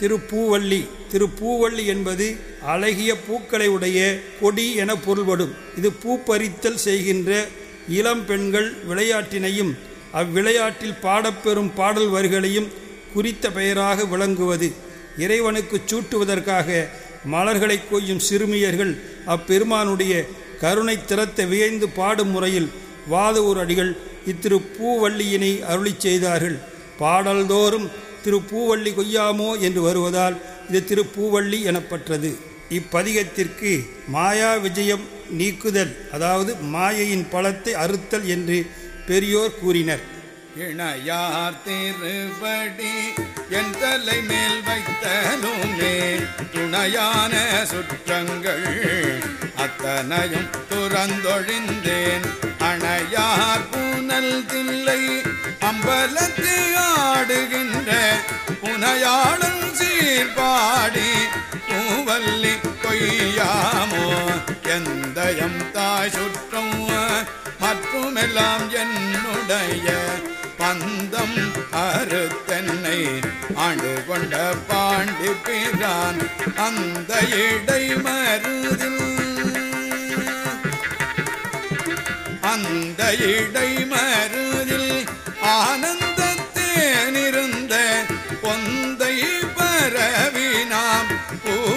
திருப்பூவள்ளி. திருப்பூவள்ளி என்பது அழகிய பூக்களை உடைய கொடி என பொருள்படும். இது பூப்பறித்தல் செய்கின்ற இளம் பெண்கள் விளையாட்டினையும் அவ்விளையாட்டில் பாடப்பெறும் பாடல் வரிகளையும் குறித்த பெயராக விளங்குவது. இறைவனுக்கு சூட்டுவதற்காக மலர்களை கொய்யும் சிறுமியர்கள் அப்பெருமானுடைய கருணை திறத்த வியந்து பாடும் முறையில் வாதவூர் அடிகள் இத்திரு பூவள்ளியினை அருளி செய்தார்கள். பாடல்தோறும் திருப்பூவள்ளி கொய்யாமோ என்று வருவதால் இது திருப்பூவள்ளி எனப்பட்டது. இப்பதிகத்திற்கு மாயா விஜயம் நீக்குதல் அதாவது மாயையின் பழத்தை அறுத்தல் என்று பெரியோர் கூறினர். இணையார் திருவடி என் தலை மேல் வைத்தனுமே துணையான சுற்றங்கள் அத்தனையும் துறந்தொழிந்தேன். அணையார் பூனல் தில்லை அம்பலத்தில் பாடி மூவல்லி கொய்யாமோ? எந்தயம் தாய் சுற்றும் மற்றுமெல்லாம் என்னுடைய பந்தம் அறுத்தென்னை ஆண்டு கொண்ட பாண்டி பிரான் அந்த இடை மருதில். அந்த இடை மருதில் ஆனந்த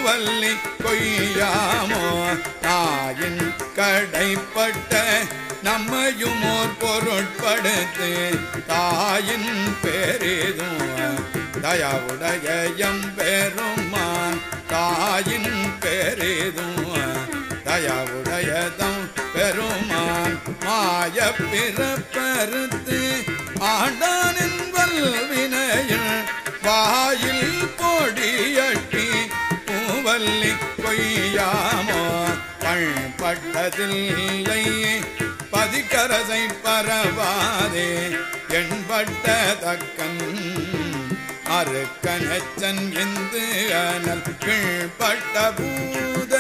பூவல்லி கொய்யாமோ? தாயின் கடைப்பட்ட நம்மையும் ஓர் பொருட்படுத்து தாயின் பெரிதும் தயாவுடைய எம்பெருமான் தாயின் பெரிதும் தயாவுடையதம் பெருமான். மாய பிறப்பருத்து ஆண்டானின் வல்வினையில் வாயில் பொடியட்டி பள்ளி கொய்யாமோ பண்பட்டதில்லை பதிக்கரசை பரவாதே. எண்பட்ட தக்கன் அருக்கனச்சன் இந்து அனல் கீழ்பட்ட பூத.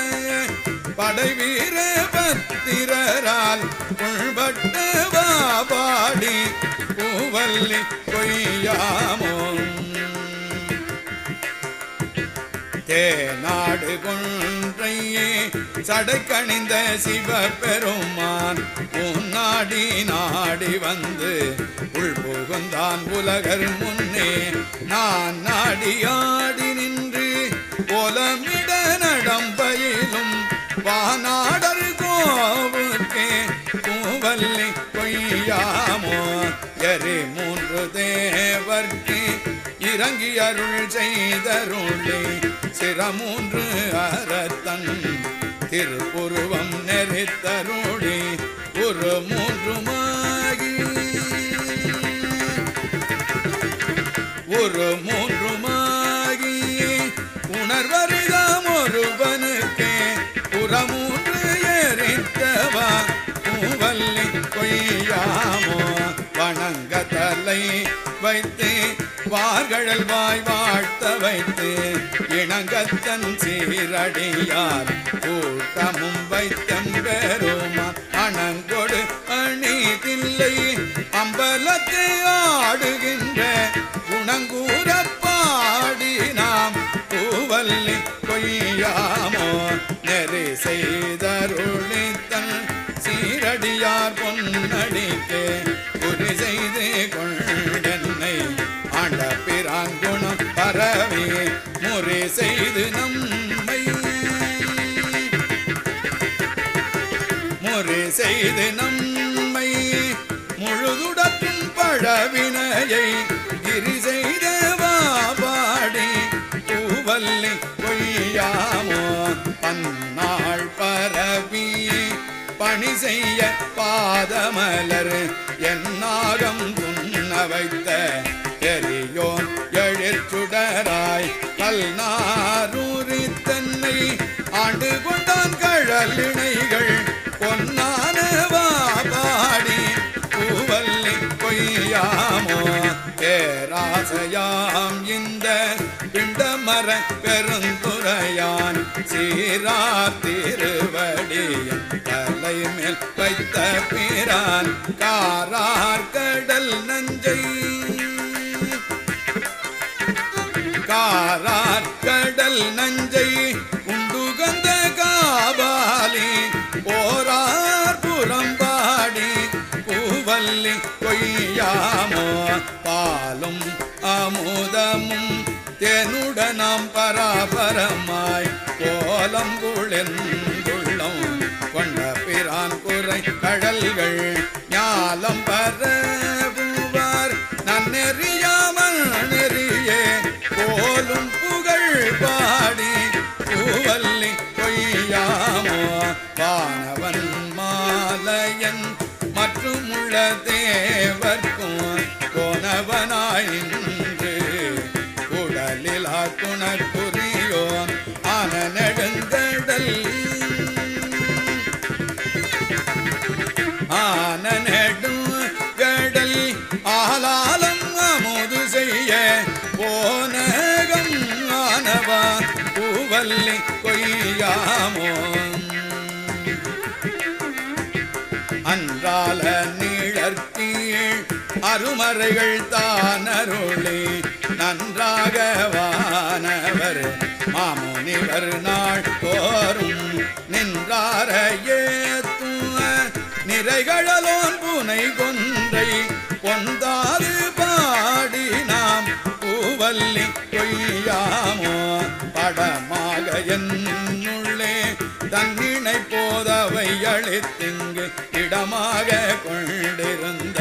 படைவீர பத்திரரால் உள்பட்ட வாபாடி. பூவல்லி கொய்யாமோ? தேநாடு கொன்றையே சடைக்கணிந்த சிவபெருமான். முன்னாடி நாடி வந்து உள் புகுந்தான் உலகர் முன்னே. நான் நாடியாடி நின்று கோலமிட நடம்பயிலும் வானாடர் கோவுக்கே பூவல்லி பொய்யாமோ. எரி மூன்று தேவர்க்கே இறங்கி அருள் செய்தருளே. சிரமூன்று அறத்தன் திருப்புருவம் நெறித்தருளே. ஒரு மூன்றுமாகி. ஒரு மூன்றுமாகி. உணர்வரிதாம் ஒருவனுக்கே. புறமூன்று எரித்தவா பூவல்லி கொய்யாமோ. வணங்க தலை வைத்து. வார்கழல் வாய் வாழ்த்த வைத்து இணங்கத்தன் சீரடியார் கூட்டமும் வைத்தம்பெருமான் அணங்கொடு அணிதில்லை அம்பலத்தை ஆடுகின்ற குணங்கூற பாடி நாம் பூவல்லி கொய்யாமோ நெறி செய்தருளித்தன் சீரடியார் பொன்னடிக்கே பரவி முறை செய்து நம்மை. முறை செய்து நம்மை. முழுதுடக்கும் பழவினையை கிரி செய்த வாபாடி பூவல்லி பொய்யாமோ பன்னாள் பரவி பணி செய்ய பாதமலர் என்னாகம் துண்ண வைத்த எரியோன் எழிற்சுடராய் கல்நாரூரி தன்னை ஆண்டு கொண்டான் கழலிணைகள் பொன்னான வாபாடி பூவல்லி கொய்யாமோ பேராசையாம் இந்த பிண்டமர பெருந்துரையான் சீரார் திருவடியன் தலை மேல் வைத்த பிரான் காரார் கடல் நஞ்சை காரார் கடல் நஞ்சை உண்டுகந்த காபாலி போரார் புறம்பாடி பூவல்லி கொய்யாமோ பாலும் அமுதமும் தெனுடனாம் பராபரமாய் கோலம் வல்லி கொய்யாமோ? அன்றால நீழற்கீழ் அருமறைகள் தானருளி நன்றாக வானவர் மாமுனிவர் நாள் தோறும் நின்றார ஏத்துவ நிறைகளோன் புனை கொன்றை பொந்தாது பாடி நாம் பூவல்லி கொய்யாமோ? தடமாக என்னுள்ளே தன்னினை போதவை அழித்திங்கு இடமாக கொண்டிருந்த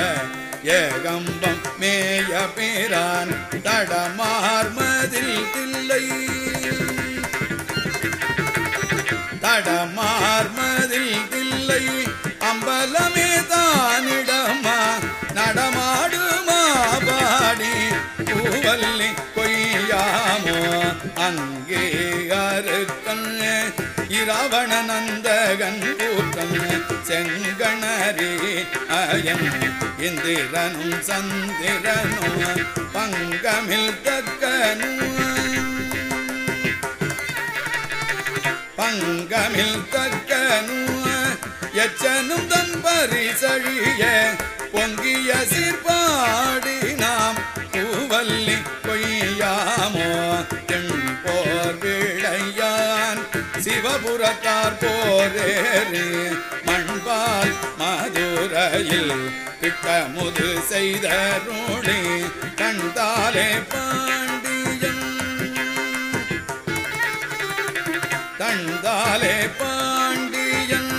ஏகம்பம் மேய பேரான் தடமார்மதில் தில்லை தடமார்மதில் தில்லை அம்பலமே தானிடமா நடமாடுமா பாடி. பூவல்லி கொய்யாமோ அங்கே அயன் இந்திரனும் சந்திரனும் பங்கமில் தக்கனும். பங்கமில் தக்கனும். எச்சனும் தன் பரிசழிய பொங்கிய சீர்பாடி நாம் பூவல்லி பொய்யாமோ? என் போர் விளையான் சிவபுரத்தார் போரேறு மண் மண்பால் மதுரையில் திட்டமுது செய்த ரோழி கண்டாலே பாண்டியன். தந்தாலே பாண்டியன்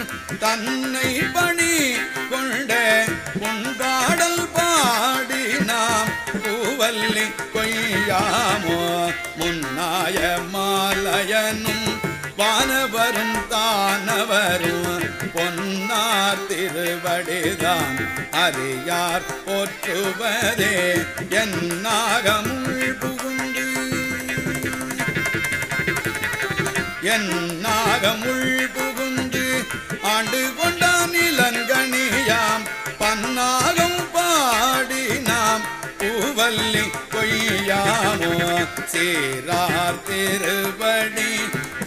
தன்னை பணி கொண்ட கொண்டாடல் பாடி நாம் பூவல்லி கொய்யாமோ. முன்னாய மாலயனும் வானவரும் தானவரும் பொன்னார் திருவடிதான். அறியார் போற்றுவதே என்னாகமுள் புகுந்து என் நாகமுள் புகுந்து ஆண்டு கொண்டான் இளங்கனியாம். பன்னாகம் பாடி நாம் பூவல்லி கொய்யாமோ சீரார் திருவடி.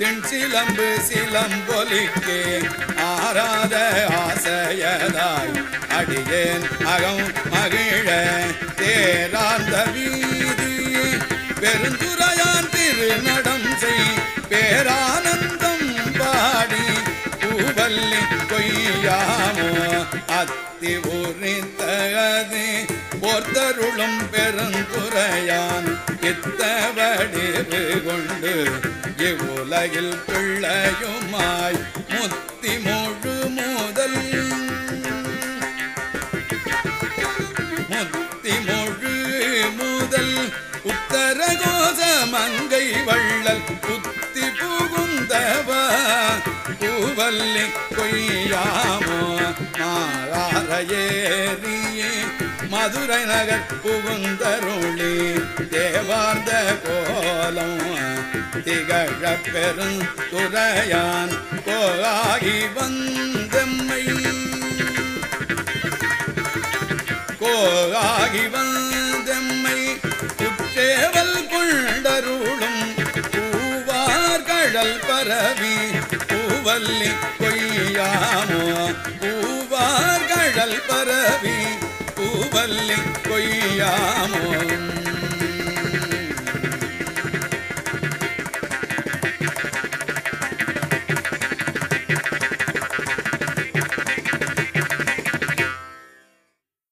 தென் சிலம்பு சிலம்பொலிக்கு ஆராத ஆசையதாய் அடியேன் அகம் மகிழ தேராந்த வீதி. பெருந்துரையான் திருநடம் செய் பேரானந்தம் பாடி பூவல்லி கொய்யாமோ அத்தி உரித்தகது. போர்த்தருளும் பெருந்துரையான் இத்தவடிவு கொண்டு இவ்வுலகில் பிள்ளையுமாய் முத்தி முழு முதல். முத்தி மொழு முதல். உத்தரகோச மங்கை வள்ளல் புத்தி புகுந்தவா? பூவல்லி கொய்யாமோ? மாறார ஏறியே மதுரை நகர் புகுந்தருளி தேவார்ந்த கோலம் திகழ பெரும் துறையான் கோகி வந்தம்மை. கோகாகி வந்தம்மை குற்றேவல் கொண்டருளும் பூவார் கடல் பரவி பூவல்லி கொய்யாமோ பூவார் கடல் பரவி பூவல்லி கொய்யாமோ